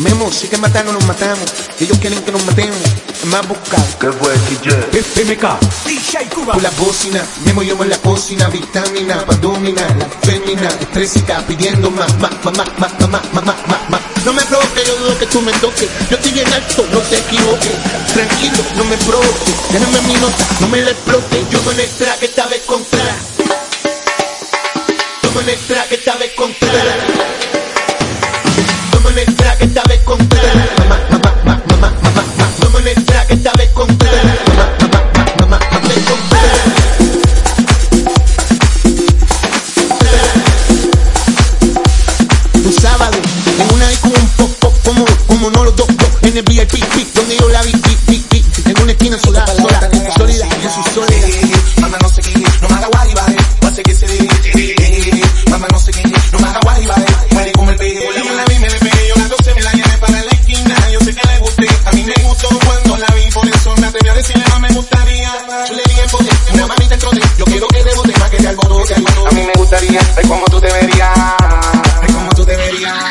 Memo, si que matarnos nos matamos. Ellos quieren que nos matemos. Es más buscado. ¿Qué fue, DJ? FMK. DJ Cuba. Por la bocina, Memo yo en la cocina, vitamina, pa' dominar, la fémina, estrésica, pidiendo más, más, más, más, más, más, más, más, más, más. No me provoque, yo dudo que tú me toques. Yo estoy bien alto, no te equivoques. Tranquilo, no me provoque. Déjame mi nota, no me la explote. Yo con el track esta vez contra. Yo con el track esta vez contra. Mamá, vez contra. un sábado en una disco un poco como como no los dos dos, en el VIP donde yo la vi vi, vi, en una esquina sola sola. Sólida su soledad Mamá no sé gustaría ver cómo tú te verías. Ver cómo tú te verías.